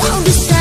Kau bisa